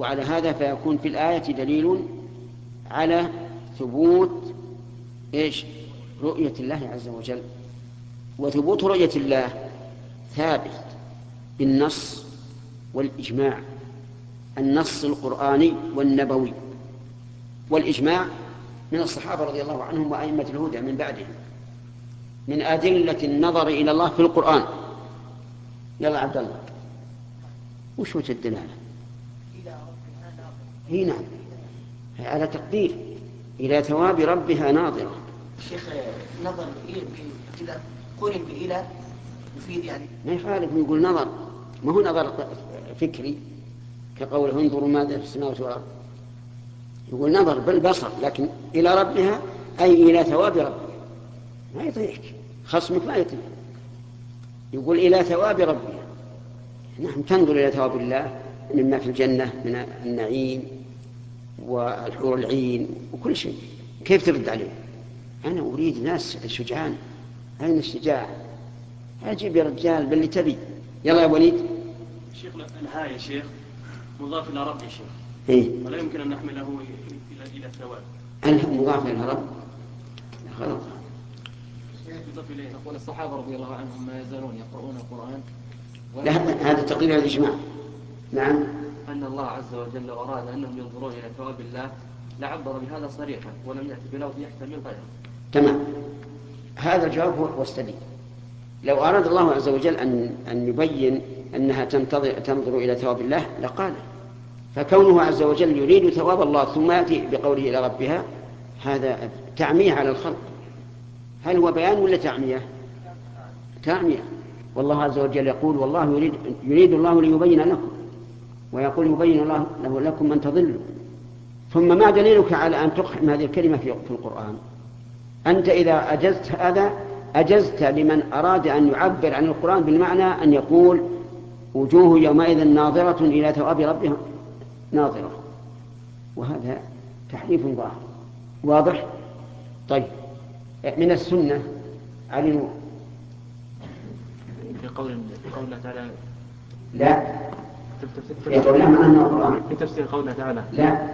وعلى هذا فيكون في الآية دليل على ثبوت إيش؟ رؤية الله عز وجل. وثبوت رؤية الله ثابت بالنص والإجماع. النص القرآني والنبوي. والإجماع من الصحابة رضي الله عنهم وأئمة الهدى من بعدهم. من أدلة النظر إلى الله في القرآن. يلا عبد الله وش وجه الدلالة؟ هي نعم. على تقدير. إلى ثواب ربها ناظرة. شيخ نظر إلى قرن بإلى يفيد يعني. ما يخالف نقول نظر. ما هو نظر فكري؟ كقوله انظروا ماذا في السماوات والأرض. يقول نظر بالبصر لكن إلى ربها أي إلى ثواب ربها. ما يطيعك. خصمك ما يطيع. يقول إلى ثواب ربها. نعم تنظر إلى ثواب الله مما في الجنة من النعيم. والحور العين وكل شيء. كيف ترد عليه؟ أنا أريد ناس شجعان. أين الشجاع أجيب يا رجال باللي تبي. يلا يا وليد. شيخ الهاء يا شيخ مضاف إلى رب يا شيخ. إيه؟ ولا يمكن أن نحمله إلى إلى الثواب. مضاف إلى رب. غلط. يقول الصحابة رضي الله عنهم ما يزالون يقرؤون القرآن. لا هذا تقرير الإجماع. نعم. أن الله عز وجل أراد أنهم ينظرون إلى ثواب الله لعبر بهذا صريحا ولم يأتي بلفظ يحتمل غيره. تمام. هذا الجواب هو السديد لو أراد الله عز وجل أن أن يبين أنها تنتظر تنظر إلى ثواب الله لقال. فكونه عز وجل يريد ثواب الله ثم يأتي بقوله إلى ربها هذا تعمية على الخلق. هل هو بيان ولا تعمية؟ تعمية. والله عز وجل يقول والله يريد يريد الله ليبين لكم. ويقول يبين الله له لكم من تضلوا ثم ما دليلك على أن تقحم هذه الكلمة في القرآن؟ أنت إذا أجزت هذا أجزت لمن أراد أن يعبر عن القرآن بالمعنى أن يقول وجوه يومئذ ناظرة إلى ثواب ربها. ناظرة. وهذا تحريف ظاهر. واضح؟ طيب. من السنة. علموا. في قول قوله تعالى لا. في القرآن في تفسير قوله تعالى. لا.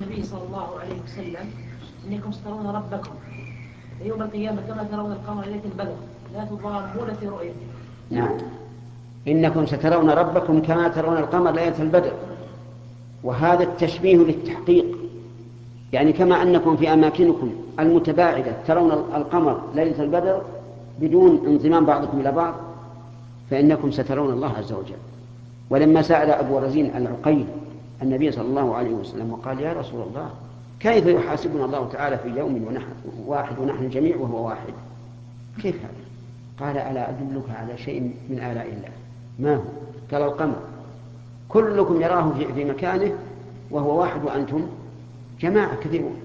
النبي صلى الله عليه وسلم إنكم سترون ربكم يوم القيامة كما ترون القمر ليلة البدر لا تضامون في رؤيته. نعم. إنكم سترون ربكم كما ترون القمر ليلة البدر. وهذا التشبيه للتحقيق. يعني كما أنكم في أماكنكم المتباعدة ترون القمر ليلة البدر بدون انضمام بعضكم إلى بعض. فإنكم سترون الله عز وجل. ولما سأل أبو رزين العقيل النبي صلى الله عليه وسلم وقال يا رسول الله كيف يحاسبنا الله تعالى في يوم ونحن واحد ونحن جميع وهو واحد؟ كيف هذا؟ قال ألا أدلك على شيء من آلاء الله. ما هو؟ قال القمر. كلكم يراه في, في مكانه وهو واحد وأنتم جماعة كثيرون.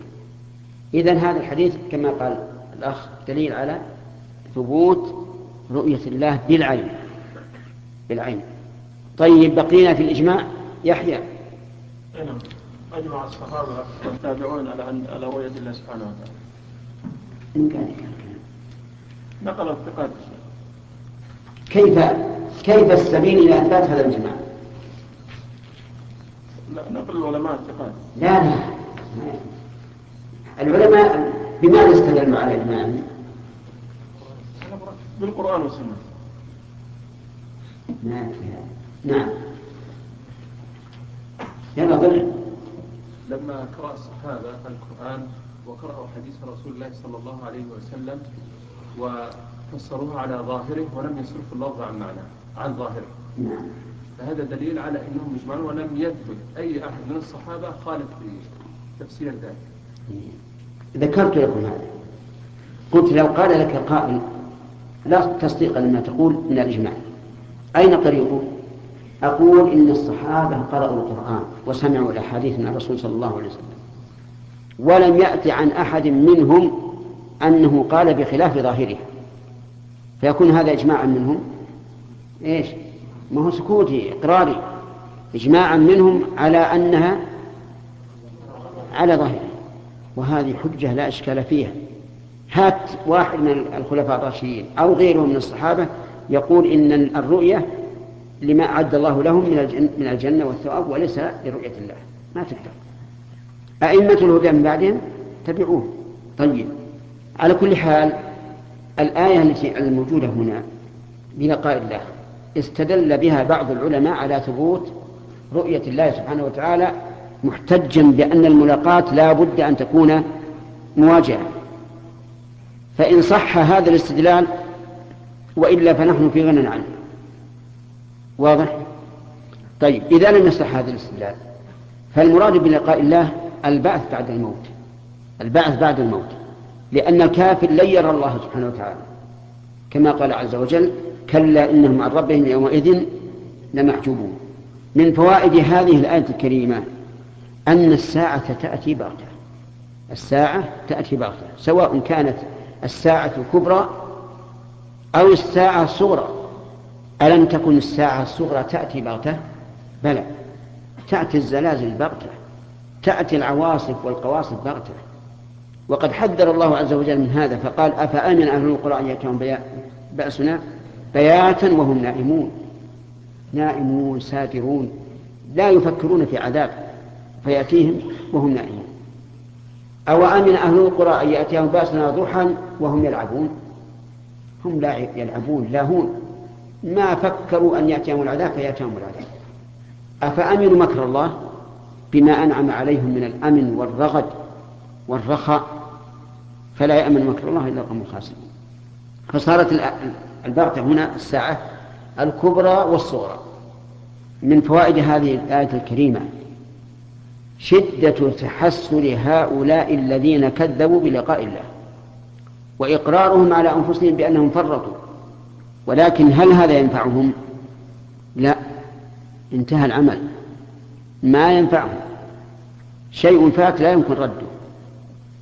إذا هذا الحديث كما قال الأخ دليل على ثبوت رؤية الله بالعين. بالعين. طيب بقينا في الإجماع. يحيى. نعم. أجمع الصحابة والتابعون على أن على رؤية الله سبحانه وتعالى. إن كان نقل الثقات. كيف كيف السبيل إلى إثبات هذا الإجماع؟ لا نقل العلماء الثقات. لا لا. العلماء بماذا استدلوا على الإجماع؟ بالقرآن والسنة. ما نعم. يلا ظل لما قرأ الصحابة القرآن وقرأوا حديث رسول الله صلى الله عليه وسلم وفسروه على ظاهره ولم يصرفوا اللفظ عن معناه عن ظاهره. نعم. فهذا دليل على أنهم مجمعون ولم يثبت أي أحد من الصحابة خالف في تفسير ذلك. ذكرت لكم هذا. قلت لو قال لك قائل لا تصديق لما تقول من الإجماع. أين طريقه؟ أقول إن الصحابة قرأوا القرآن وسمعوا الأحاديث من الرسول صلى الله عليه وسلم. ولم يأتي عن أحد منهم أنه قال بخلاف ظاهره. فيكون هذا إجماعا منهم؟ إيش؟ ما هو سكوتي إقراري. إجماعا منهم على أنها على ظاهره. وهذه حجة لا إشكال فيها. هات واحد من الخلفاء الراشدين أو غيره من الصحابة يقول إن الرؤية لما أعد الله لهم من من الجنة والثواب وليس لرؤية الله. ما تقدر. أئمة الهدى من بعدهم تبعوه. طيب. على كل حال الآية التي الموجودة هنا بلقاء الله استدل بها بعض العلماء على ثبوت رؤية الله سبحانه وتعالى محتجا بأن الملاقاة لا بد أن تكون مواجهة. فإن صح هذا الاستدلال وإلا فنحن في غنى عنه. واضح؟ طيب إذا لم يصح هذا الاستدلال فالمراد بلقاء الله البعث بعد الموت. البعث بعد الموت. لأن الكافر لن يرى الله سبحانه وتعالى. كما قال عز وجل كلا إنهم عن ربهم يومئذ لمحجوبون. من فوائد هذه الآية الكريمة أن الساعة تأتي بغتة. الساعة تأتي بغتة سواء كانت الساعة الكبرى أو الساعة الصغرى. ألم تكن الساعة الصغرى تأتي بغتة؟ بلى. تأتي الزلازل بغتة. تأتي العواصف والقواصف بغتة. وقد حذر الله عز وجل من هذا فقال أفأمن أهل القرى أن يأتيهم بأسنا؟ بياتا وهم نائمون. نائمون ساترون لا يفكرون في عذاب. فيأتيهم وهم نائمون. أو أمن أهل القرى أن يأتيهم بأسنا ضحى وهم يلعبون؟ هم لا يلعبون لاهون ما فكروا أن يأتيهم العذاب فيأتيهم العذاب. أفأمنوا مكر الله بما أنعم عليهم من الأمن والرغد والرخاء؟ فلا يأمن مكر الله إلا القوم الخاسرون فصارت البغتة هنا الساعة الكبرى والصغرى. من فوائد هذه الآية الكريمة شدة تحسر هؤلاء الذين كذبوا بلقاء الله. وإقرارهم على أنفسهم بأنهم فرطوا. ولكن هل هذا ينفعهم؟ لا. انتهى العمل. ما ينفعهم. شيء فات لا يمكن رده.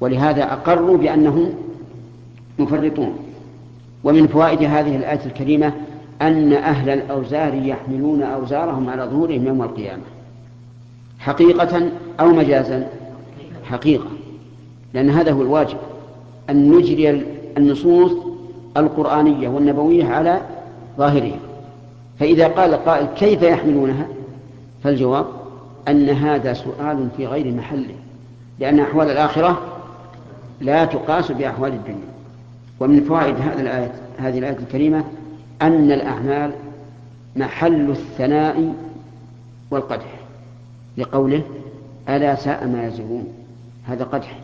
ولهذا أقروا بأنهم مفرطون. ومن فوائد هذه الآية الكريمة أن أهل الأوزار يحملون أوزارهم على ظهورهم يوم القيامة. حقيقة أو مجازا؟ حقيقة. لأن هذا هو الواجب. أن نجري النصوص القرآنية والنبوية على ظاهرها. فإذا قال قائل كيف يحملونها؟ فالجواب أن هذا سؤال في غير محله لأن أحوال الآخرة لا تقاس بأحوال الدنيا. ومن فوائد هذه الآية هذه الآية الكريمة أن الأعمال محل الثناء والقدح لقوله ألا ساء ما يزرون. هذا قدح.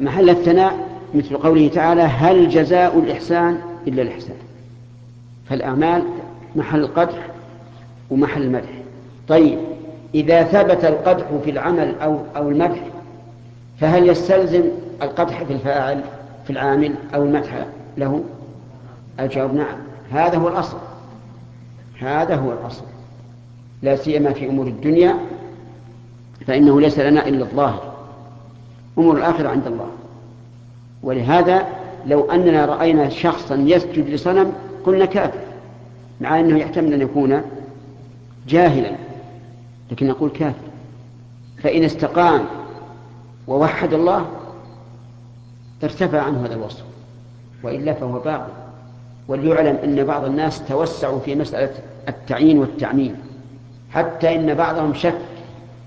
محل الثناء مثل قوله تعالى هل جزاء الإحسان إلا الإحسان؟ فالأعمال محل القدح ومحل المدح. طيب إذا ثبت القدح في العمل أو أو المدح فهل يستلزم القدح في الفاعل في العامل أو المدح له؟ الجواب نعم. هذا هو الأصل. هذا هو الأصل. لا سيما في أمور الدنيا فإنه ليس لنا إلا الظاهر. أمور الآخرة عند الله. ولهذا لو أننا رأينا شخصا يسجد لصنم قلنا كافر مع أنه يحتمل أن يكون جاهلا لكن نقول كافر. فإن استقام ووحد الله ارتفع عنه هذا الوصف وإلا فهو باقي وليعلم أن بعض الناس توسعوا في مسألة التعيين والتعميم حتى إن بعضهم شك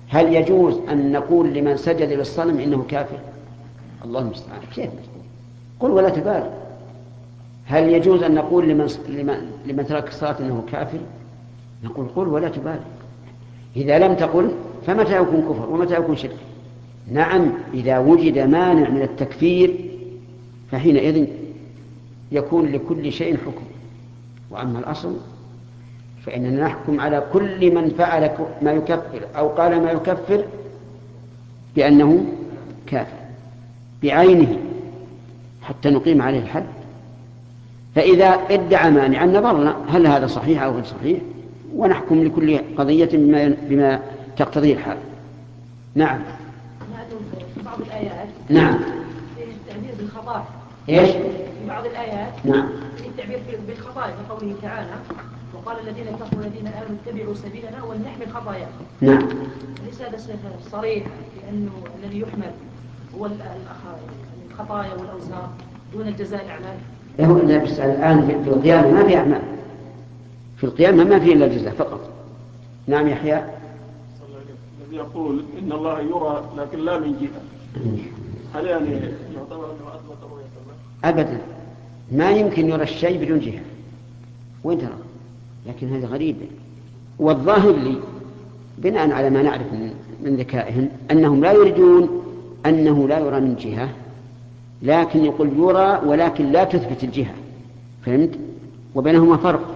هل يجوز أن نقول لمن سجد للصنم إنه كافر. الله المستعان. كيف؟ قل ولا تبالي هل يجوز أن نقول لمن, لمن, ترك الصلاة إنه كافر؟ نقول قل ولا تبالي إذا لم تقل فمتى يكون كفر ومتى يكون شرك؟ نعم إذا وجد مانع من التكفير فحينئذ يكون لكل شيء حكم. وأما الأصل فإننا نحكم على كل من فعل ما يكفر أو قال ما يكفر بأنه كافر. بعينه حتى نقيم عليه الحد. فإذا ادعى مانعا نظرنا هل هذا صحيح أو غير صحيح ونحكم لكل قضية بما, بما تقتضيه الحال. نعم. في بعض الآيات. نعم. التعبير بالخطايا. إيش؟ في بعض الآيات. نعم. التعبير بالخطايا كقوله تعالى وقال الذين كفروا الذين آمنوا اتبعوا سبيلنا ولنحمل خطاياهم نعم. ليس هذا صريح لأنه الذي يحمل. هو ال- الخطايا والأوزار دون الجزاء الأعمال. له بس الآن في القيامة ما في أعمال. في القيامة ما فيه إلا الجزاء فقط. نعم يحيى. الذي يقول إن الله يرى لكن لا من جهة. هل يعني يعتبر أنه أثبت رؤية الله؟ أبدا. ما يمكن يرى الشيء بدون جهة. وين ترى؟ لكن هذا غريب. والظاهر لي بناء على ما نعرف من, من ذكائهم أنهم لا يريدون أنه لا يرى من جهة لكن يقول يرى ولكن لا تثبت الجهة. فهمت؟ وبينهما فرق.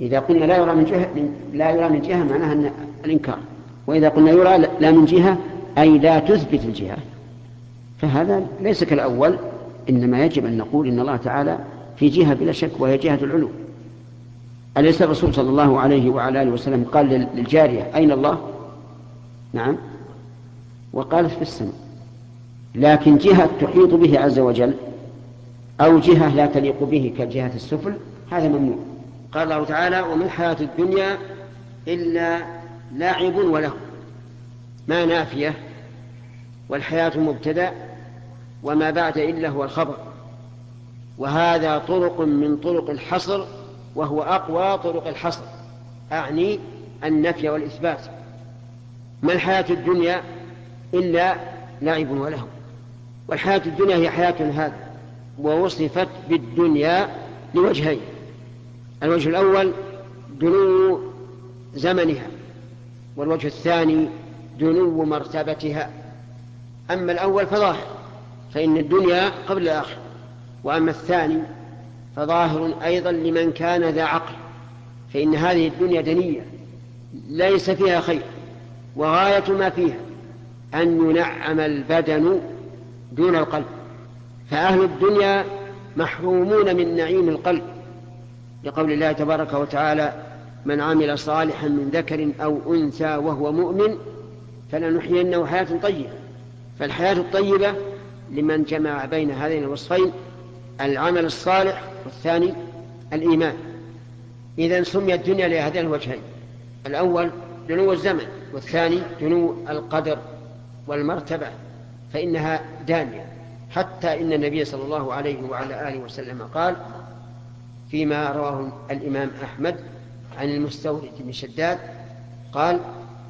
إذا قلنا لا يرى من جهة لا يرى من جهة معناها أن الإنكار. وإذا قلنا يرى لا من جهة أي لا تثبت الجهة. فهذا ليس كالأول إنما يجب أن نقول إن الله تعالى في جهة بلا شك وهي جهة العلو. أليس الرسول صلى الله عليه وعلى آله وسلم قال للجارية أين الله؟ نعم. وقالت في السماء لكن جهة تحيط به عز وجل أو جهة لا تليق به كجهة السفل هذا ممنوع. قال الله تعالى وما الحياة الدنيا إلا لاعب وله ما نافية والحياة مبتدأ وما بعد إلا هو الخبر. وهذا طرق من طرق الحصر وهو أقوى طرق الحصر أعني النفي والإثبات. ما الحياة الدنيا إلا لعب وله. والحياة الدنيا هي حياة هذا ووصفت بالدنيا لوجهين. الوجه الأول دنو زمنها والوجه الثاني دنو مرتبتها. أما الأول فظاهر فإن الدنيا قبل الآخرة. وأما الثاني فظاهر أيضا لمن كان ذا عقل فإن هذه الدنيا دنية ليس فيها خير وغاية ما فيها. أن ينعم البدن دون القلب. فأهل الدنيا محرومون من نعيم القلب. لقول الله تبارك وتعالى من عمل صالحا من ذكر أو أنثى وهو مؤمن فلنحيينه حياة طيبة. فالحياة الطيبة لمن جمع بين هذين الوصفين العمل الصالح والثاني الإيمان. إذا سمي الدنيا لهذين الوجهين الأول دنو الزمن والثاني دنو القدر. والمرتبة فإنها دانية حتى إن النبي صلى الله عليه وعلى آله وسلم قال فيما رواه الإمام أحمد عن المستورد بن شداد قال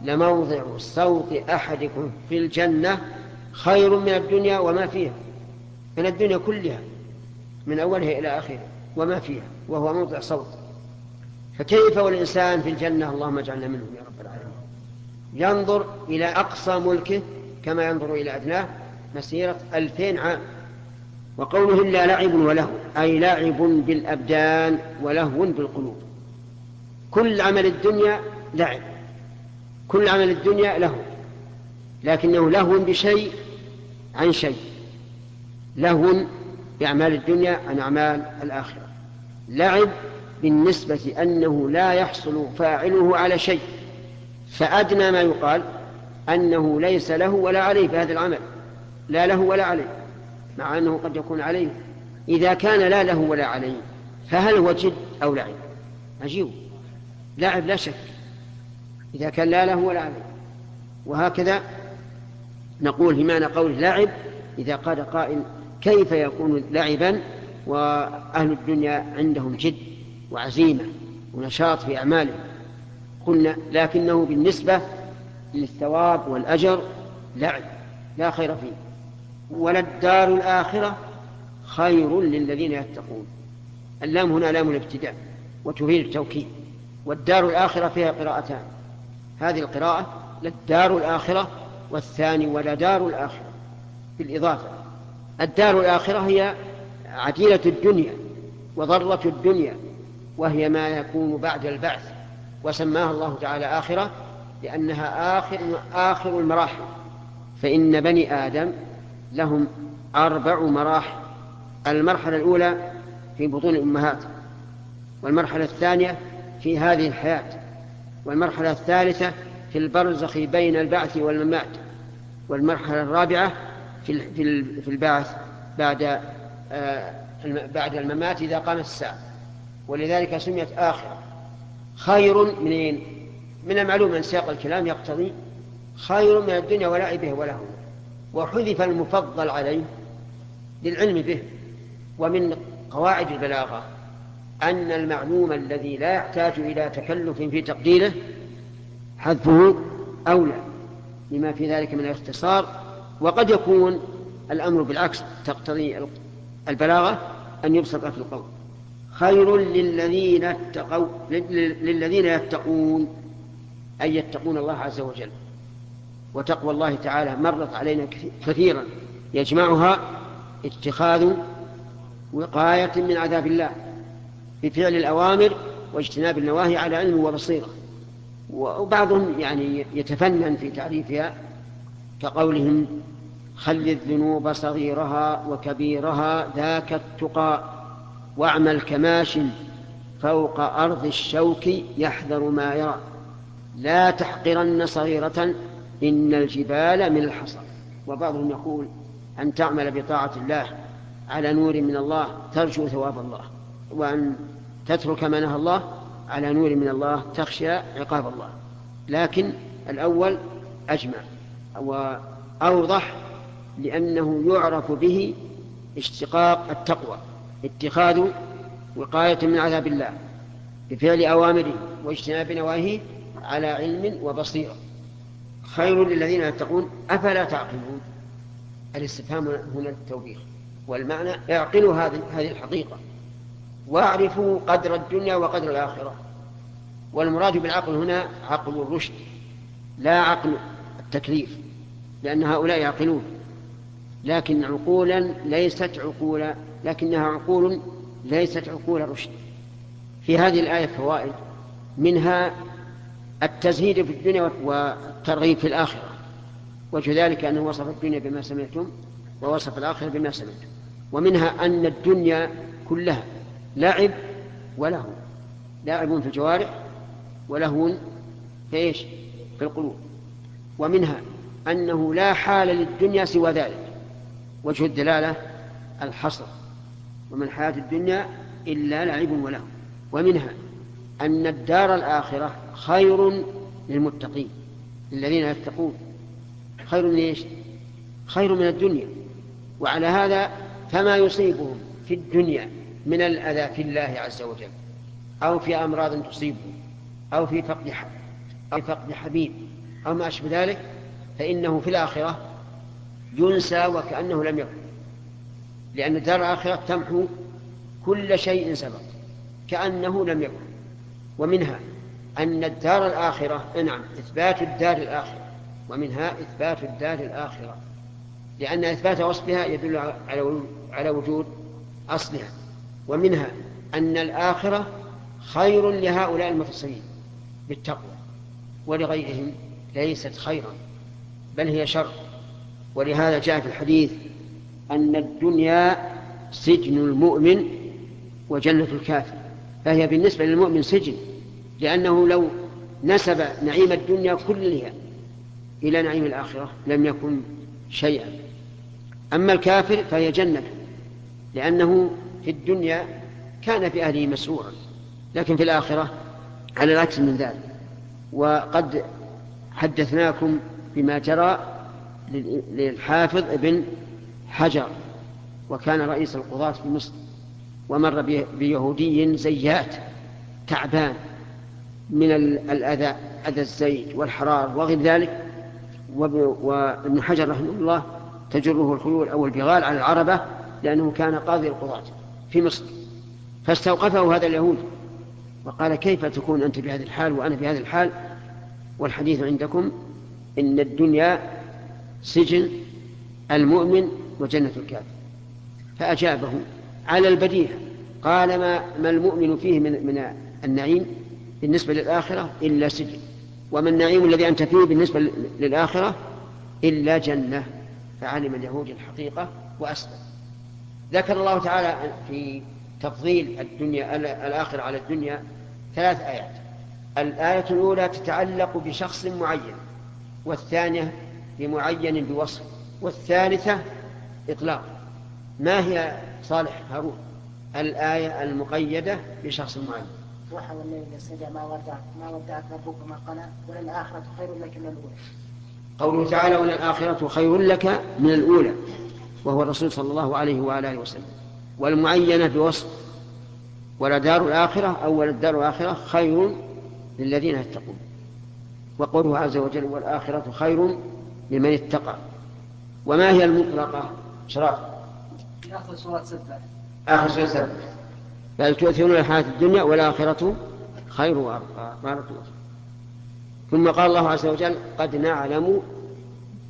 لموضع صوت أحدكم في الجنة خير من الدنيا وما فيها من الدنيا كلها من أولها إلى آخرها وما فيها وهو موضع صوت. فكيف والإنسان في الجنة؟ اللهم اجعلنا منهم يا رب العالمين. ينظر إلى أقصى ملكه كما ينظر إلى أدناه مسيرة ألفين عام. وقوله إلا لعب وله أي لعب بالأبدان ولهو بالقلوب. كل عمل الدنيا لعب. كل عمل الدنيا له. لكنه لهو بشيء عن شيء. لهو بأعمال الدنيا عن أعمال الآخرة. لعب بالنسبة أنه لا يحصل فاعله على شيء. فأدنى ما يقال أنه ليس له ولا عليه في هذا العمل. لا له ولا عليه مع أنه قد يكون عليه. إذا كان لا له ولا عليه فهل هو جد أو لعب؟ عجيب. لعب لا شك. إذا كان لا له ولا عليه. وهكذا نقول في معنى قول لعب إذا قال قائل كيف يكون لعبا؟ وأهل الدنيا عندهم جد وعزيمة ونشاط في أعمالهم. قلنا لكنه بالنسبة للثواب والأجر لعب لا خير فيه. وللدار الآخرة خير للذين يتقون. اللام هنا لام الابتداء وتفيد التوكيد. والدار الآخرة فيها قراءتان. هذه القراءة للدار الآخرة والثاني ولدار الآخرة بالإضافة. الدار الآخرة هي عديلة الدنيا وضرة الدنيا وهي ما يكون بعد البعث وسماها الله تعالى آخرة لأنها آخر آخر المراحل. فإن بني آدم لهم أربع مراحل. المرحلة الأولى في بطون الأمهات والمرحلة الثانية في هذه الحياة والمرحلة الثالثة في البرزخ بين البعث والممات والمرحلة الرابعة في في البعث بعد آه، بعد الممات إذا قامت الساعة. ولذلك سميت آخرة. خير منين من المعلوم أن سياق الكلام يقتضي خير من الدنيا ولعبه وله وحذف المفضل عليه للعلم به. ومن قواعد البلاغة أن المعلوم الذي لا يحتاج إلى تكلف في تقديره حذفه أولى لما في ذلك من الاختصار. وقد يكون الأمر بالعكس تقتضي البلاغة أن يبسط في القول. خير للذين اتقوا للذين يتقون. أي يتقون الله عز وجل. وتقوى الله تعالى مرت علينا كثيرا. يجمعها اتخاذ وقاية من عذاب الله بفعل الأوامر واجتناب النواهي على علم وبصيرة. وبعضهم يعني يتفنن في تعريفها كقولهم خل الذنوب صغيرها وكبيرها ذاك التقى واعمل كماش فوق أرض الشوك يحذر ما يرى. لا تحقرن صغيرة إن الجبال من الحصى. وبعضهم يقول أن تعمل بطاعة الله على نور من الله ترجو ثواب الله وأن تترك ما نهى الله على نور من الله تخشى عقاب الله. لكن الأول أجمع وأوضح لأنه يعرف به اشتقاق التقوى اتخاذ وقاية من عذاب الله بفعل أوامره واجتناب نواهيه على علم وبصيرة. خير للذين يتقون. أفلا تعقلون؟ الاستفهام هنا التوبيخ. والمعنى اعقلوا هذه هذه الحقيقة. واعرفوا قدر الدنيا وقدر الآخرة. والمراد بالعقل هنا عقل الرشد لا عقل التكليف لأن هؤلاء يعقلون. لكن عقولا ليست عقولا لكنها عقول ليست عقول رشد. في هذه الآية فوائد. منها التزهيد في الدنيا والترغيب في الآخرة. وجه ذلك أنه وصف الدنيا بما سمعتم ووصف الآخرة بما سمعتم. ومنها أن الدنيا كلها لعب ولهو. لاعب في الجوارح ولهو إيش؟ في القلوب. ومنها أنه لا حال للدنيا سوى ذلك. وجه الدلالة الحصر. وما الحياة الدنيا إلا لعب وله ومنها أن الدار الآخرة خير للمتقين للذين يتقون. خير من إيش؟ خير من الدنيا. وعلى هذا فما يصيبهم في الدنيا من الأذى في الله عز وجل أو في أمراض تصيبهم أو في فقد أو فقد حبيب أو ما أشبه ذلك فإنه في الآخرة ينسى وكأنه لم يكن. لأن الدار الآخرة تمحو كل شيء سبق كأنه لم يكن. ومنها أن الدار الآخرة نعم إثبات الدار الآخرة ومنها إثبات الدار الآخرة. لأن إثبات وصفها يدل على على وجود أصلها ومنها أن الآخرة خير لهؤلاء المتصلين بالتقوى ولغيرهم ليست خيرا بل هي شر. ولهذا جاء في الحديث أن الدنيا سجن المؤمن وجنة الكافر فهي بالنسبة للمؤمن سجن لأنه لو نسب نعيم الدنيا كلها إلى نعيم الآخرة لم يكن شيئا. أما الكافر فهي جنة لأنه في الدنيا كان في أهله مسرورا لكن في الآخرة على العكس من ذلك. وقد حدثناكم بما جرى للحافظ ابن حجر وكان رئيس القضاة في مصر ومر بيهودي زيات تعبان. من الأذى أذى الزيت والحرار وغير ذلك. وابن حجر رحمه الله تجره الخيول أو البغال على العربة لأنه كان قاضي القضاة في مصر. فاستوقفه هذا اليهودي وقال كيف تكون أنت بهذا الحال وأنا بهذا الحال؟ والحديث عندكم إن الدنيا سجن المؤمن وجنة الكافر. فأجابه على البديهة قال ما, ما المؤمن فيه من, من النعيم؟ بالنسبة للآخرة إلا سجن. وما النعيم الذي أنت فيه بالنسبة للآخرة إلا جنة. فعلم اليهود الحقيقة وأسلم. ذكر الله تعالى في تفضيل الدنيا الآخرة على الدنيا ثلاث آيات. الآية الأولى تتعلق بشخص معين والثانية بمعين بوصف والثالثة إطلاق. ما هي صالح هارون؟ الآية المقيدة بشخص معين. ضحى والليل سجى ما ودعك ما ودعك ربك ما قلى وللآخرة خير لك من الأولى. قوله تعالى وللآخرة خير لك من الأولى وهو الرسول صلى الله عليه وآله وسلم. والمعينة بوصف ولدار الآخرة أو وللدار الآخرة خير للذين يتقون. وقوله عز وجل والآخرة خير لمن اتقى. وما هي المطلقة؟ شراب في آخر سورة ستة. آخر سورة ستة. بل تؤثرون الحياة الدنيا والآخرة خير وأبقى. بارك الله ثم قال الله عز وجل قد نعلم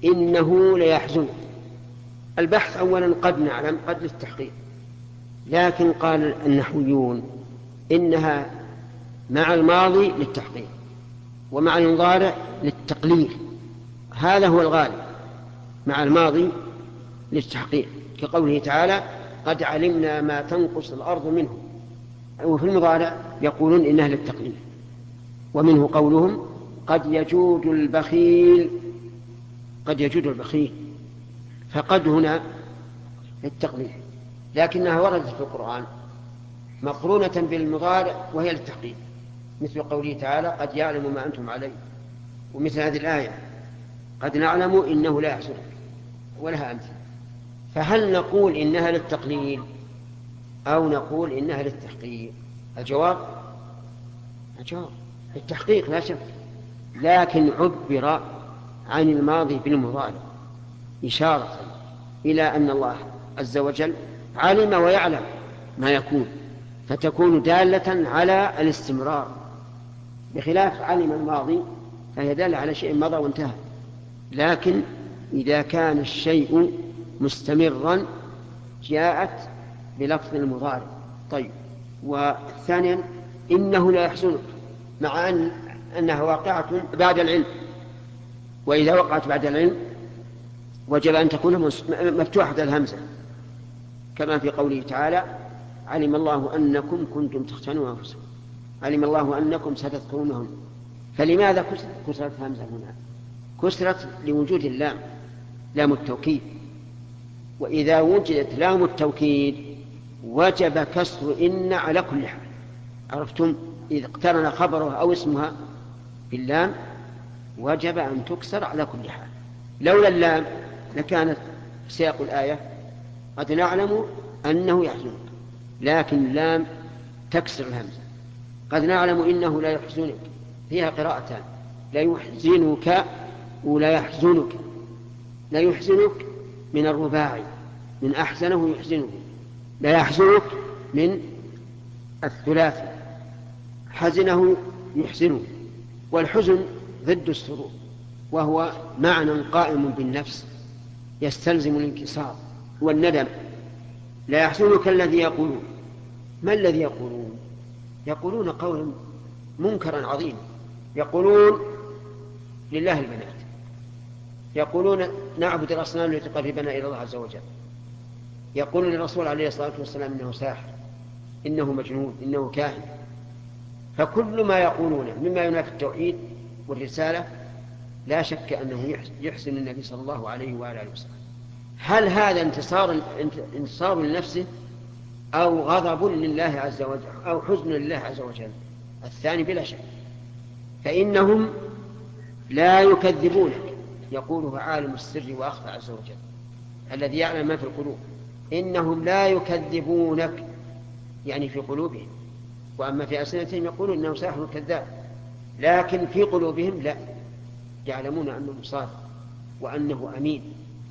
إنه ليحزن. البحث أولا قد نعلم قد للتحقيق. لكن قال النحويون إنها مع الماضي للتحقيق ومع المضارع للتقليل. هذا هو الغالب مع الماضي للتحقيق. كقوله تعالى قد علمنا ما تنقص الأرض منه. وفي المضارع يقولون إنها للتقليل ومنه قولهم قد يجود البخيل قد يجود البخيل. فقد هنا للتقليل لكنها وردت في القرآن مقرونة بالمضارع وهي للتحقيق مثل قوله تعالى قد يعلم ما أنتم عليه. ومثل هذه الآية قد نعلم إنه لا يحزنك ولها أمثلة. فهل نقول إنها للتقليل؟ أو نقول إنها للتحقيق. الجواب؟ الجواب. للتحقيق لا شك. لكن عبر عن الماضي بالمضارع إشارة إلى أن الله عز وجل علم ويعلم ما يكون فتكون دالة على الاستمرار. بخلاف علم الماضي فهي دالة على شيء مضى وانتهى. لكن إذا كان الشيء مستمرا جاءت بلفظ المضارع. طيب. وثانيا إنه لا يحزنك مع أن أنها واقعة بعد العلم. وإذا وقعت بعد العلم وجب أن تكون مفتوحة الهمزة. كما في قوله تعالى علم الله أنكم كنتم تختنون أنفسكم. علم الله أنكم ستذكرونهم. فلماذا كسرت همزة هنا؟ كسرت لوجود اللام لام التوكيد. وإذا وجدت لام التوكيد وجب كسر إن على كل حال. عرفتم؟ إذا اقترن خبرها أو اسمها باللام وجب أن تكسر على كل حال. لولا اللام لكانت سياق الآية. قد نعلم أنه يحزنك لكن اللام تكسر الهمزة قد نعلم إنه لا يحزنك فيها قراءتان. لا يحزنك ولا يحزنك. لا يحزنك من الرباعي من أحزنه يحزنه. لا يحزنك من الثلاثي حزنه يحزنه والحزن ضد السرور وهو معنى قائم بالنفس يستلزم الانكسار والندم. لا يحزنك الذي يقولون. ما الذي يقولون؟ يقولون قولا منكرا عظيما. يقولون لله البنات. يقولون نعبد الأصنام لتقربنا إلى الله عز وجل. يقول للرسول عليه الصلاة والسلام إنه ساحر إنه مجنون إنه كاهن. فكل ما يقولونه مما ينافي التوحيد والرسالة لا شك أنه يحسن النبي صلى الله عليه وآله وسلم. هل هذا انتصار انتصار لنفسه أو غضب لله عز وجل أو حزن لله عز وجل؟ الثاني بلا شك. فإنهم لا يكذبونك يقوله عالم السر وأخفى عز وجل الذي يعلم ما في القلوب. إنهم لا يكذبونك يعني في قلوبهم. وأما في ألسنتهم يقولون انه ساحر كذاب لكن في قلوبهم لا يعلمون انه صادق وأنه أمين.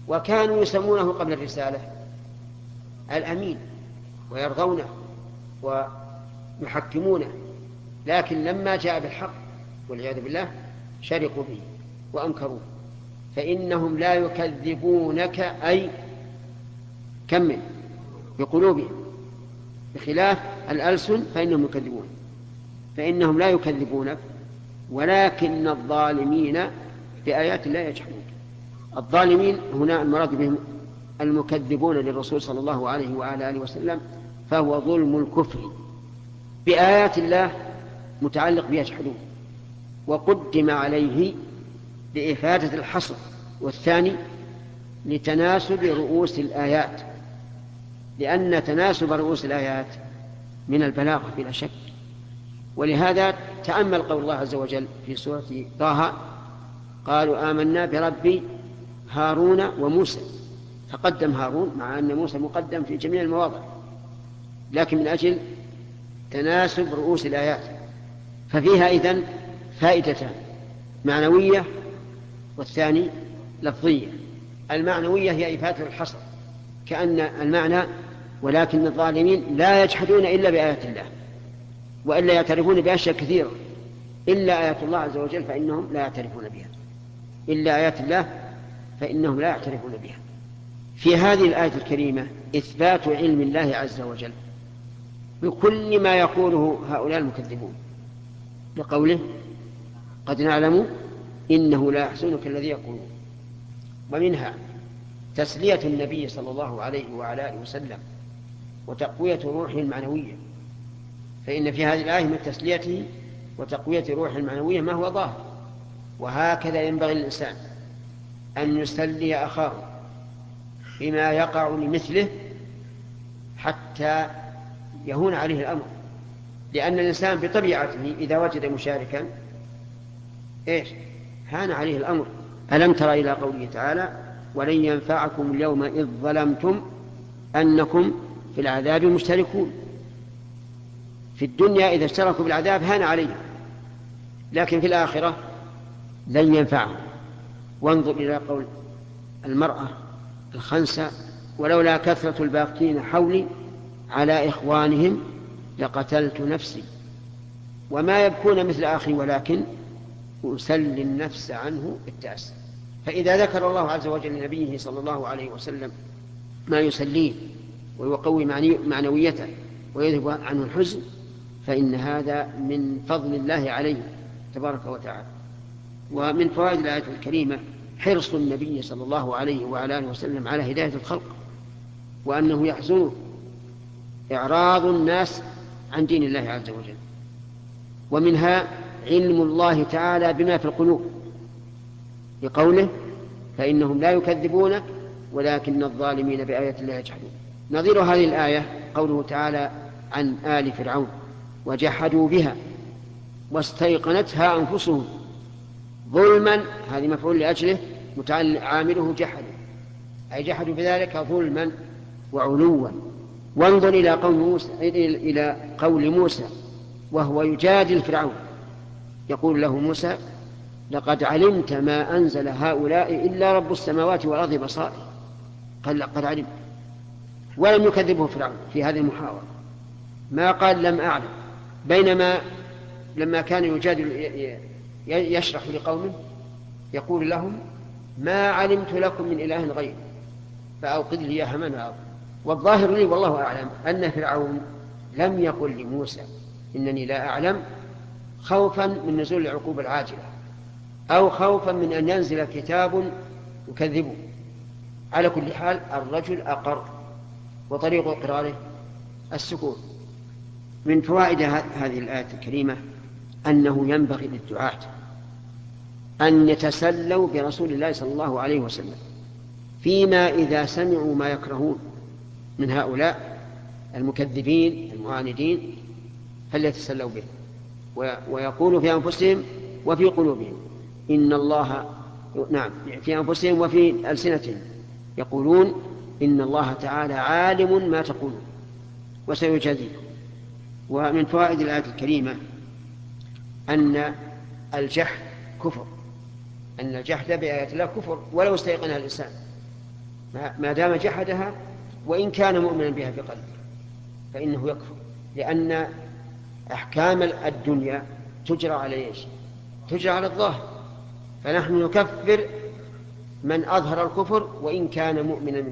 وكانوا يسمونه قبل الرسالة الأمين ويرضونه ويحكمونه لكن لما جاء بالحق والعياذ بالله شرقوا به وأنكروه. فإنهم لا يكذبونك أي كمل بقلوبهم بخلاف الألسن فإنهم يكذبون. فإنهم لا يكذبونك ولكن الظالمين بآيات الله يجحدون. الظالمين هنا المراد بهم المكذبون للرسول صلى الله عليه وعلى آله وسلم فهو ظلم الكفر. بآيات الله متعلق بيجحدون. وقدم عليه لإفادة الحصر والثاني لتناسب رؤوس الآيات. لأن تناسب رؤوس الآيات من البلاغة بلا شك. ولهذا تأمل قول الله عز وجل في سورة طه قالوا آمنا برب هارون وموسى. تقدم هارون مع أن موسى مقدم في جميع المواضع. لكن من أجل تناسب رؤوس الآيات. ففيها إذن فائدتان معنوية والثاني لفظية. المعنوية هي إفادة الحصر كأن المعنى ولكن الظالمين لا يجحدون إلا بآيات الله وإلا يعترفون بأشياء كثيرة. إلا آيات الله عز وجل فإنهم لا يعترفون بها. إلا آيات الله فإنهم لا يعترفون بها. في هذه الآية الكريمة إثبات علم الله عز وجل بكل ما يقوله هؤلاء المكذبون. بقوله قد نعلم إنه لا يحزنك الذي يقولون ومنها تسلية النبي صلى الله عليه وعلى آله وسلم وتقوية روحه المعنوية. فإن في هذه الآية من تسليته وتقوية روحه المعنوية ما هو ظاهر. وهكذا ينبغي للإنسان أن يسلي أخاه بما يقع لمثله حتى يهون عليه الأمر. لأن الإنسان بطبيعته إذا وجد مشاركا إيش؟ هان عليه الأمر. ألم تر إلى قوله تعالى ولن ينفعكم اليوم إذ ظلمتم أنكم في العذاب مشتركون. في الدنيا إذا اشتركوا بالعذاب هان عليهم لكن في الآخرة لن ينفعهم. وانظر إلى قول المرأة الخنسة ولولا كثرة الباقين حولي على إخوانهم لقتلت نفسي. وما يبكون مثل أخي ولكن أسلي النفس عنه بالتأس. فإذا ذكر الله عز وجل لنبيه صلى الله عليه وسلم ما يسليه ويقوي معنويته ويذهب عنه الحزن فإن هذا من فضل الله عليه تبارك وتعالى. ومن فوائد الآية الكريمة حرص النبي صلى الله عليه وعلى آله وسلم على هداية الخلق وأنه يحزنه إعراض الناس عن دين الله عز وجل. ومنها علم الله تعالى بما في القلوب لقوله فإنهم لا يكذبونك ولكن الظالمين بآيات الله يجحدون. نظير هذه الآية قوله تعالى عن آل فرعون وجحدوا بها واستيقنتها أنفسهم ظلما هذه مفعول لأجله عامله جحدوا. أي جحدوا بذلك ظلما وعلوا. وانظر إلى قول موسى إلى قول موسى وهو يجادل فرعون. يقول له موسى لقد علمت ما أنزل هؤلاء إلا رب السماوات والأرض بصائر. قال لقد علمت. ولم يكذبه فرعون في هذه المحاورة. ما قال لم أعلم. بينما لما كان يجادل يشرح لقومه يقول لهم ما علمت لكم من إله غيري. فأوقد لي يا همان والظاهر لي والله أعلم أن فرعون لم يقل لموسى إنني لا أعلم خوفا من نزول العقوبة العاجلة أو خوفا من أن ينزل كتاب يكذبه. على كل حال الرجل أقر. وطريق إقراره السكوت من فوائد هذه الآية الكريمة أنه ينبغي للدعاة أن يتسلوا برسول الله صلى الله عليه وسلم فيما إذا سمعوا ما يكرهون من هؤلاء المكذبين المعاندين فليتسلوا به. ويقولوا في أنفسهم وفي قلوبهم إن الله نعم في أنفسهم وفي ألسنتهم يقولون إن الله تعالى عالم ما تقولون وسيجازيكم. ومن فوائد الآية الكريمة أن الجحد كفر. أن الجحد بآيات الله كفر ولو استيقنها الإنسان. ما دام جحدها وإن كان مؤمنا بها في قلبه فإنه يكفر. لأن أحكام الدنيا تجرى على إيش؟ تجرى على الظاهر. فنحن نكفر من أظهر الكفر وإن كان مؤمنا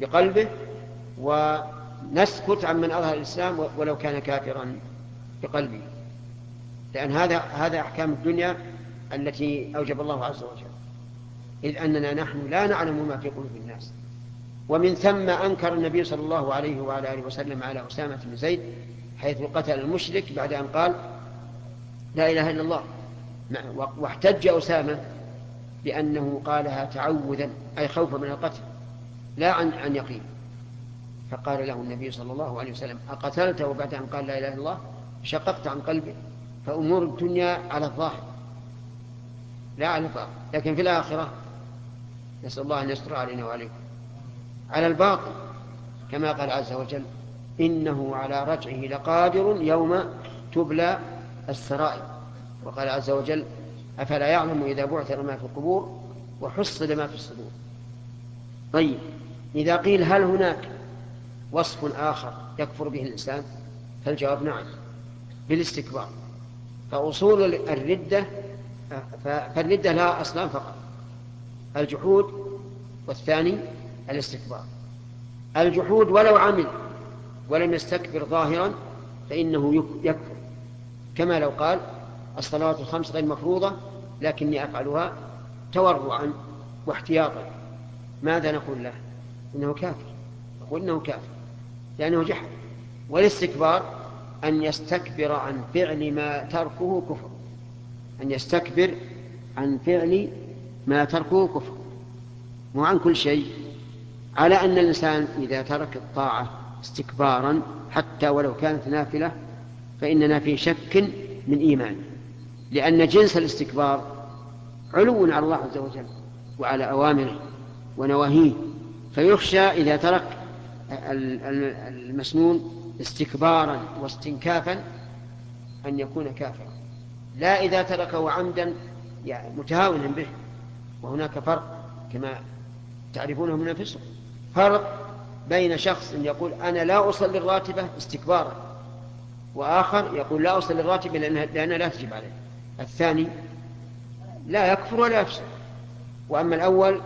بقلبه ونسكت عن من أظهر الإسلام ولو كان كافرا بقلبه. لأن هذا هذا أحكام الدنيا التي أوجب الله عز وجل. إذ أننا نحن لا نعلم ما في قلوب الناس. ومن ثم أنكر النبي صلى الله عليه وعلى آله وسلم على أسامة بن زيد حيث قتل المشرك بعد أن قال لا إله إلا الله. واحتج أسامة بأنه قالها تعوذا أي خوفا من القتل. لا عن عن يقين. فقال له النبي صلى الله عليه وسلم أقتلته بعد أن قال لا إله إلا الله شققت عن قلبه فأمور الدنيا على الظاهر. لا على الباطن لكن في الآخرة نسأل الله أن يستر علينا وعليكم. على الباطل كما قال عز وجل إنه على رجعه لقادر يوم تبلى السرائر. وقال عز وجل أفلا يعلم إذا بعثر ما في القبور وحصل ما في الصدور. طيب إذا قيل هل هناك وصف آخر يكفر به الإنسان؟ فالجواب نعم بالاستكبار. فأصول الردة فالردة لها أصلان فقط. الجحود والثاني الاستكبار. الجحود ولو عمل ولم يستكبر ظاهرا فإنه يكفر. كما لو قال الصلوات الخمس غير مفروضة لكني أفعلها تورعا واحتياطا. ماذا نقول له؟ إنه كافر. نقول إنه كافر. لأنه جحد. والاستكبار أن يستكبر عن فعل ما تركه كفر. أن يستكبر عن فعل ما تركه كفر. مو عن كل شيء. على أن الإنسان إذا ترك الطاعة استكبارا حتى ولو كانت نافلة فإننا في شك من إيمانه لأن جنس الاستكبار علو على الله عز وجل وعلى أوامره ونواهيه. فيخشى إذا ترك المسنون استكبارا واستنكافا أن يكون كافرا. لا إذا تركه عمدا يعني متهاونا به. وهناك فرق كما تعرفونه من أنفسكم. فرق بين شخص يقول أنا لا أصلي الراتبة استكبارا وآخر يقول لا أصلي الراتبة لأنها لا تجب عليه. الثاني لا يكفر ولا يفسد وأما الأول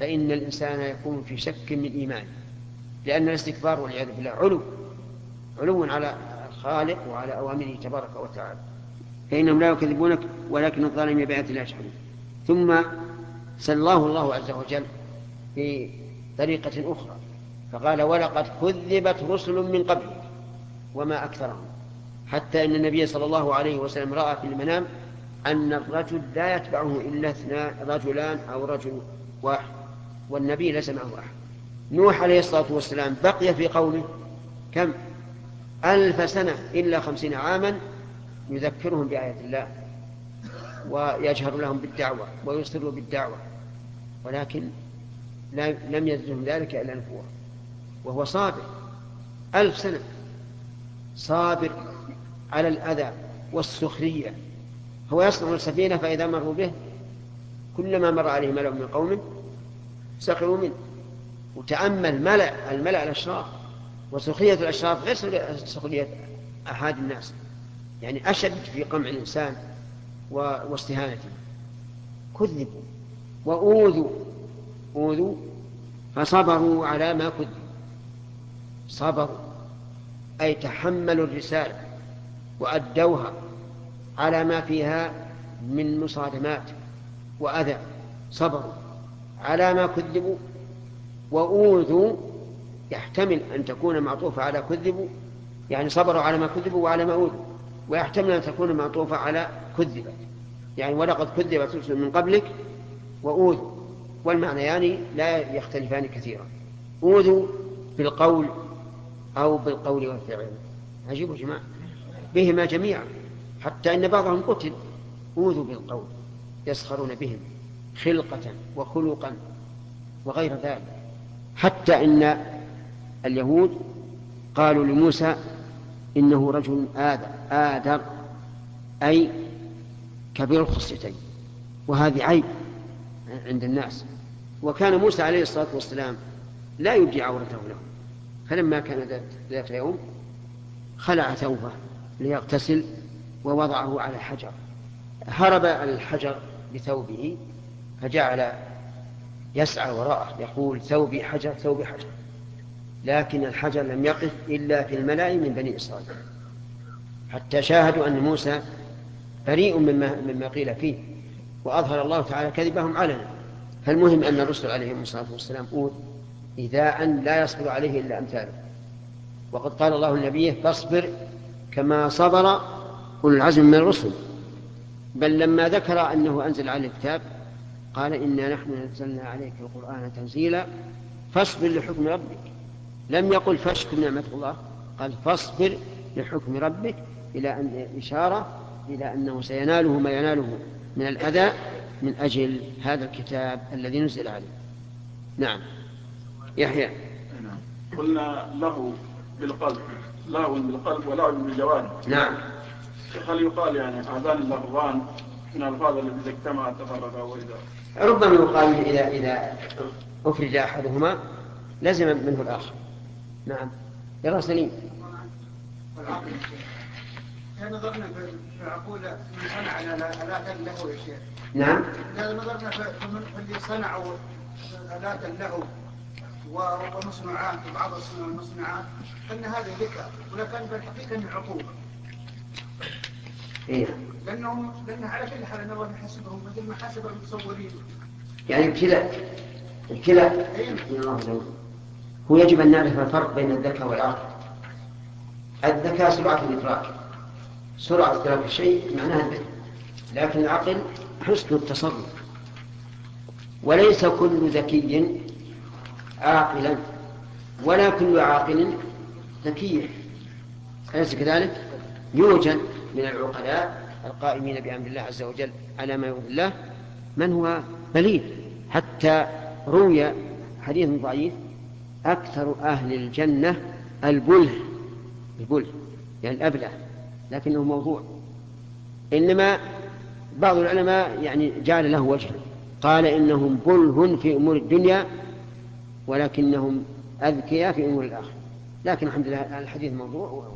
فإن الإنسان يكون في شك من إيمانه لأن الاستكبار والعياذ بالله علو علو على الخالق وعلى أوامره تبارك وتعالى. فإنهم لا يكذبونك ولكن الظالمين بآيات الله يجحدون. ثم سلاه الله عز وجل في طريقة أخرى فقال ولقد كذبت رسل من قبلك وما أكثرهم. حتى أن النبي صلى الله عليه وسلم رأى في المنام أن الرجل لا يتبعه إلا اثنان رجلان أو رجل واحد. والنبي ليس معه أحد. نوح عليه الصلاة والسلام بقي في قومه كم؟ ألف سنة إلا خمسين عاما يذكرهم بآيات الله ويجهر لهم بالدعوة ويصر بالدعوة ولكن لم يزدهم ذلك إلا نفورا وهو صابر. ألف سنة. صابر على الأذى والسخرية. هو يصنع السفينة فإذا مروا به كلما مر عليه ملأ من قومه سخروا منه. وتأمل ملأ الملأ الأشراف وسخرية الأشراف غير سخرية أحد الناس. يعني أشد في قمع الإنسان واستهانته. كذبوا وأوذوا. أوذوا فصبروا على ما كذبوا. صبروا. أي تحملوا الرسالة وأدوها على ما فيها من مصادمات وأذى. صبروا. على ما كذبوا وأوذوا يحتمل أن تكون معطوفة على كذبوا يعني صبروا على ما كذبوا وعلى ما أوذوا ويحتمل أن تكون معطوفة على كذبت يعني ولقد كذبت رسل من قبلك وأوذوا والمعنيان يعني لا يختلفان كثيرا أوذوا بالقول أو بالقول والفعل. عجيب يا جماعة. بهما جميعا حتى إن بعضهم قتل أوذوا بالقول يسخرون بهم. خلقة وخلقا وغير ذلك. حتى إن اليهود قالوا لموسى إنه رجل آدر آدر أي كبير الخصيتين. وهذه عيب عند الناس. وكان موسى عليه الصلاة والسلام لا يبدي عورته لهم فلما كان ذات يوم خلع ثوبه ليغتسل ووضعه على حجر. هرب الحجر بثوبه فجعل يسعى وراءه يقول ثوبي حجر ثوبي حجر. لكن الحجر لم يقف إلا في الملأ من بني إسرائيل. حتى شاهدوا أن موسى بريء مما, مما قيل فيه وأظهر الله تعالى كذبهم علنا. فالمهم أن الرسل عليهم الصلاة والسلام أوذ إيذاء لا يصبر عليه إلا أمثاله. وقد قال الله لنبيه فاصبر كما صبر أولو العزم من الرسل. بل لما ذكر أنه أنزل عليه الكتاب قال إنا نحن نزلنا عليك القرآن تنزيلا فاصبر لحكم ربك. لم يقل فاشكر نعمة الله قال فاصبر لحكم ربك إلى أن إشارة إلى أنه سيناله ما يناله من الأذى من أجل هذا الكتاب الذي نزل عليه. نعم. يحيى. قلنا له بالقلب لهو بالقلب ولعب بالجوارح نعم. هل يقال يعني هذان اللفظان من الألفاظ التي اجتمعت تفرقا وإذا ربما يقال إذا إذا أفرج أحدهما لزم منه الآخر. نعم. يلا سليم. والعقل إذا نظرنا في عقول من صنع آلات له يا شيخ. نعم. إذا نظرنا في اللي صنعوا آلات له ومصنوعات وبعض المصنوعات أن هذا ذكر ولكن بالحقيقة أنه عقوبة إيه. لأنهم لأن على كل حال مثل ما حاسب يعني ابتلاء ابتلاء الله وجل هو يجب أن نعرف الفرق بين الذكاء والعقل الذكاء سرعة الإدراك. سرعة إدراك الشيء معناها الذكاء لكن العقل حسن التصرف. وليس كل ذكي عاقلا. ولا كل عاقل ذكيا أليس كذلك؟ يوجد. من العقلاء القائمين بأمر الله عز وجل على ما يرضي الله من هو؟ بليد حتى روي حديث ضعيف أكثر أهل الجنة البله البله يعني الأبله لكنه موضوع. إنما بعض العلماء يعني جعل له وجها قال إنهم بله في أمور الدنيا ولكنهم أذكياء في أمور الآخرة. لكن الحمد لله الحديث موضوع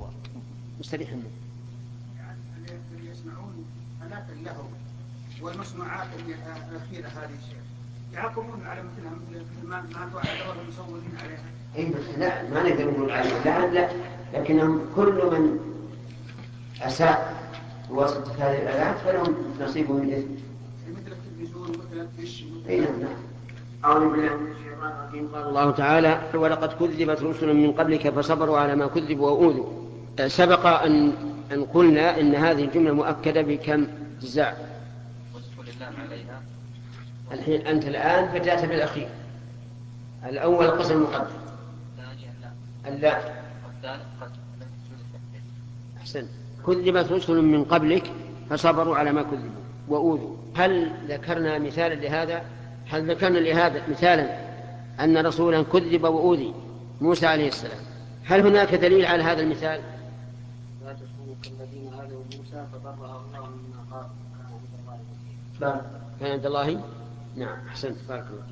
ومستريح منه يعني اللي اللي يصنعون آلات له والمصنوعات اللي الأخيرة هذه الشيء. يعاقبون على مثلها مثل ما ما الله المصورين عليها. إيه بس لا ما نقدر نقول عليه لا لا لكنهم كل من أساء بواسطة هذه الآلات فلهم نصيب من الإثم مثل التلفزيون ومثل الدش أي نعم نعم. أعوذ بالله من الشيطان الرجيم. قال الله تعالى ولقد كذبت رسل من قبلك فصبروا على ما كذبوا وأوذوا. سبق أن أن قلنا أن هذه الجملة مؤكدة بكم. عليها الحين أنت الآن بدأت بالأخير. الأول قسم ثانيا لا. أحسن. كذبت رسل من قبلك فصبروا على ما كذبوا. وأوذوا. هل ذكرنا مثالا لهذا؟ هل ذكرنا لهذا مثالا أن رسولا كذب وأوذي؟ موسى عليه السلام. هل هناك دليل على هذا المثال؟ لا تكونوا كالذين موسى الله مما كان عند الله نعم أحسنت بارك الله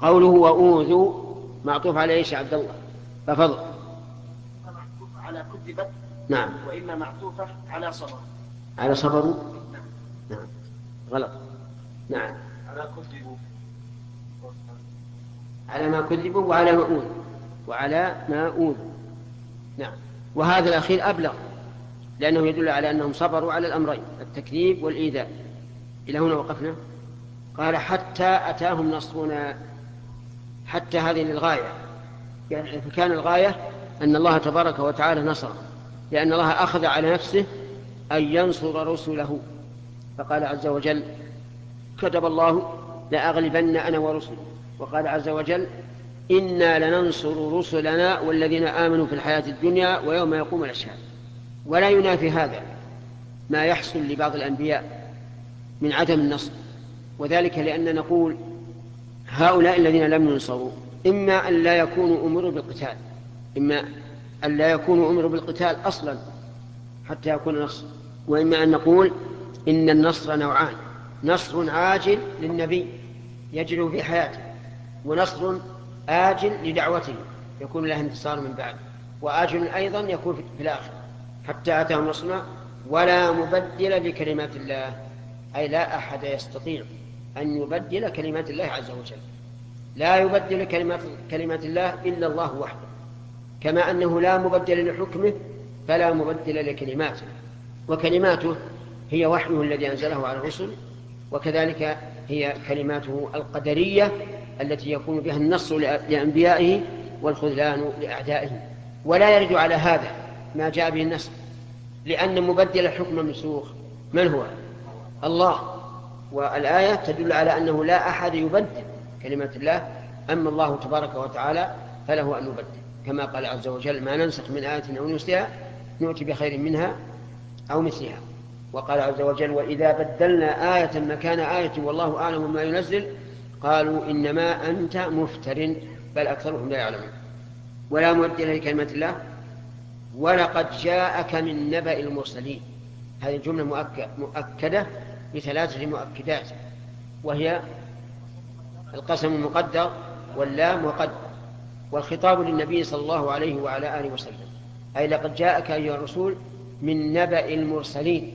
قوله وأوذوا معطوف على إيش يا عبد الله ففضل على كذبت نعم وإما معطوفة على صبر على صبروا نعم غلط نعم على كذبوا على ما كذبوا وعلى ما أوذوا وعلى ما أوذوا نعم وهذا الأخير أبلغ لأنه يدل على أنهم صبروا على الأمرين التكذيب والإيذاء. إلى هنا وقفنا. قال حتى أتاهم نصرنا حتى هذه للغاية يعني فكان الغاية أن الله تبارك وتعالى نصر لأن الله أخذ على نفسه أن ينصر رسله. فقال عز وجل كتب الله لأغلبن أنا ورسلي. وقال عز وجل إنا لننصر رسلنا والذين آمنوا في الحياة الدنيا ويوم يقوم الأشهاد. ولا ينافي هذا ما يحصل لبعض الأنبياء من عدم النصر. وذلك لأن نقول هؤلاء الذين لم ينصروا إما أن لا يكونوا أمروا بالقتال إما أن لا يكونوا أمروا بالقتال أصلا حتى يكون نصر وإما أن نقول إن النصر نوعان نصر عاجل للنبي يجري في حياته ونصر آجل لدعوته يكون له انتصار من بعد وآجل أيضا يكون في الآخرة. حتى أتاهم نصرنا ولا مبدل لكلمات الله. أي لا أحد يستطيع أن يبدل كلمات الله عز وجل. لا يبدل كلمات, كلمات الله إلا الله وحده. كما أنه لا مبدل لحكمه فلا مبدل لكلماته. وكلماته هي وحيه الذي أنزله على الرسل وكذلك هي كلماته القدرية التي يكون بها النصر لأنبيائه والخذلان لأعدائه. ولا يرد على هذا ما جاء به النصر. لأن مبدل الحكم منسوخ من هو؟ الله. والآية تدل على أنه لا أحد يبدل كلمات الله أما الله تبارك وتعالى فله أن يبدل. كما قال عز وجل ما ننسخ من آية أو نسلها نؤتي بخير منها أو مثلها. وقال عز وجل وإذا بدلنا آية مكان آية والله أعلم ما ينزل. قالوا إنما أنت مفتر بل أكثرهم لا يعلمون. ولا مبدل لكلمة الله؟ ولقد جاءك من نبأ المرسلين. هذه الجملة مؤكد مؤكدة بثلاثة مؤكدات وهي القسم المقدر واللام مقدر والخطاب للنبي صلى الله عليه وعلى آله وسلم. أي لقد جاءك أيها الرسول من نبأ المرسلين.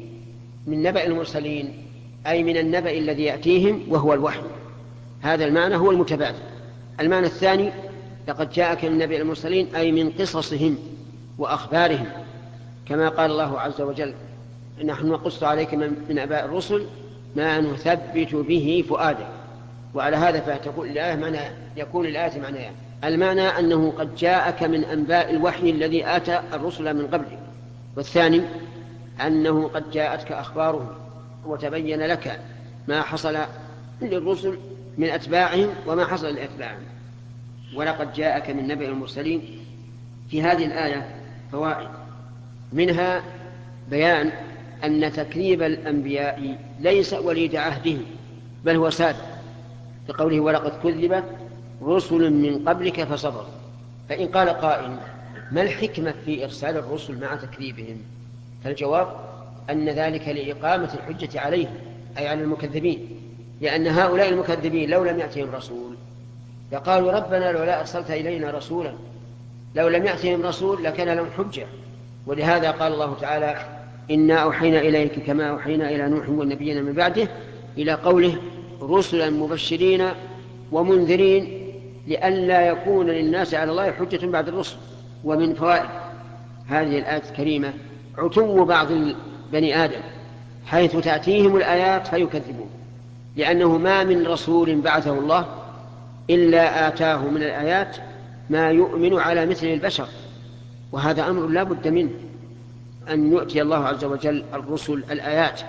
من نبأ المرسلين أي من النبأ الذي يأتيهم وهو الوحي. هذا المعنى هو المتبادل. المعنى الثاني لقد جاءك من نبأ المرسلين أي من قصصهم. وأخبارهم. كما قال الله عز وجل نحن نقص عليك من أباء الرسل ما نثبت به فؤادك. وعلى هذا فتقول الآية معنى يكون الآية معنيان المعنى أنه قد جاءك من أنباء الوحي الذي آتى الرسل من قبلك. والثاني أنه قد جاءتك أخباره وتبين لك ما حصل للرسل من أتباعهم وما حصل لأتباعهم. ولقد جاءك من نبأ المرسلين. في هذه الآية فوائد منها بيان أن تكذيب الأنبياء ليس وليد عهدهم بل هو ساد لقوله ولقد كذبت رسل من قبلك فصبروا. فإن قال قائل ما الحكمة في إرسال الرسل مع تكذيبهم؟ فالجواب أن ذلك لإقامة الحجة عليهم أي على المكذبين لأن هؤلاء المكذبين لو لم يأتهم رسول فقالوا ربنا لولا أرسلت إلينا رسولا لو لم يأتهم رسول لكان لهم حجة. ولهذا قال الله تعالى إنا أوحينا إليك كما أوحينا إلى نوح والنبيين من بعده إلى قوله رسلا مبشرين ومنذرين لئلا يكون للناس على الله حجة بعد الرسل ومن فوائد هذه الآية الكريمة عتو بعض بني آدم حيث تأتيهم الآيات فيكذبون لأنه ما من رسول بعثه الله إلا آتاه من الآيات ما يؤمن على مثل البشر وهذا أمر لا بد منه. أن يؤتي الله عز وجل الرسل الآيات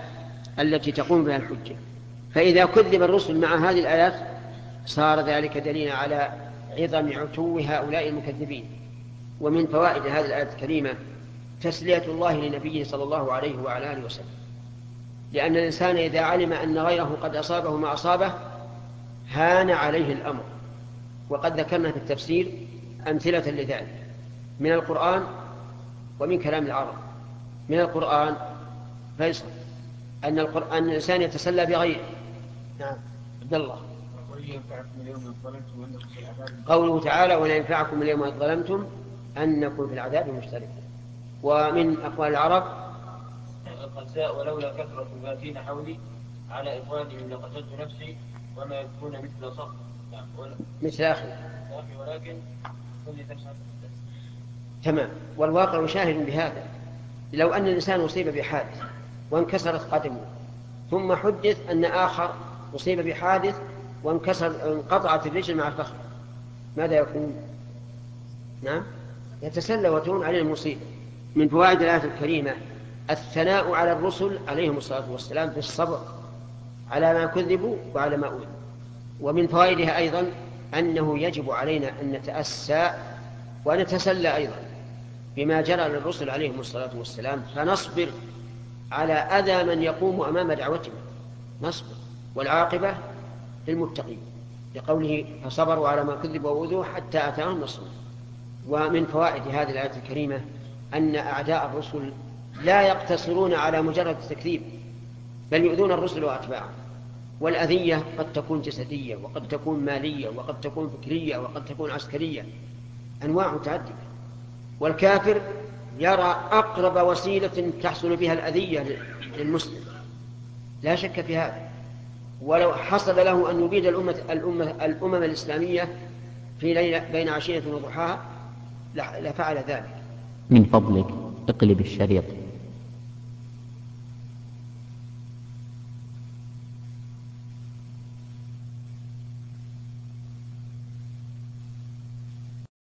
التي تقوم بها الحجة. فإذا كذب الرسل مع هذه الآيات صار ذلك دليلا على عظم عتو هؤلاء المكذبين. ومن فوائد هذه الآية الكريمة تسلية الله لنبيه صلى الله عليه وعلى آله وسلم. لأن الإنسان إذا علم أن غيره قد أصابه ما أصابه هان عليه الأمر. وقد ذكرنا في التفسير أمثلة لذلك. من القرآن ومن كلام العرب. من القرآن فيصل. أن القرآن الإنسان يتسلى بغيره. نعم. عبد الله. قوله تعالى ولا ينفعكم اليوم إذ ظلمتم أنكم في العذاب مشتركون. ومن أقوال العرب جاء ولولا كثرة الباكين حولي على إخوانهم لقتلت نفسي وما يكون مثل صخر. نعم، مثل أخي. ولكن تمام. والواقع شاهد بهذا. لو أن الإنسان أصيب بحادث وانكسرت قدمه ثم حدث أن آخر أصيب بحادث وانكسر انقطعت الرجل مع الفخذ ماذا يكون؟ نعم. يتسلى وتهون عليه المصيبة. من فوائد الآية الكريمة الثناء على الرسل عليهم الصلاة والسلام بالصبر على ما كذبوا وعلى ما أوذوا ومن فوائدها أيضا أنه يجب علينا أن نتأسى ونتسلى أيضا بما جرى للرسل عليهم الصلاة والسلام فنصبر على أذى من يقوم أمام دعوتهم. نصبر. والعاقبة للمتقين. لقوله فصبروا على ما كذبوا وأوذوا حتى أتاهم نصرنا ومن فوائد هذه الآية الكريمة أن أعداء الرسل لا يقتصرون على مجرد التكذيب. بل يؤذون الرسل وأتباعهم. والأذية قد تكون جسدية وقد تكون مالية وقد تكون فكرية وقد تكون عسكرية. أنواع متعددة. والكافر يرى أقرب وسيلة تحصل بها الأذية للمسلم. لا شك في هذا. ولو حصل له أن يبيد الأمة, الأمة, الأمم الإسلامية في ليلة بين عشية وضحاها لفعل ذلك. من فضلك اقلب الشريط.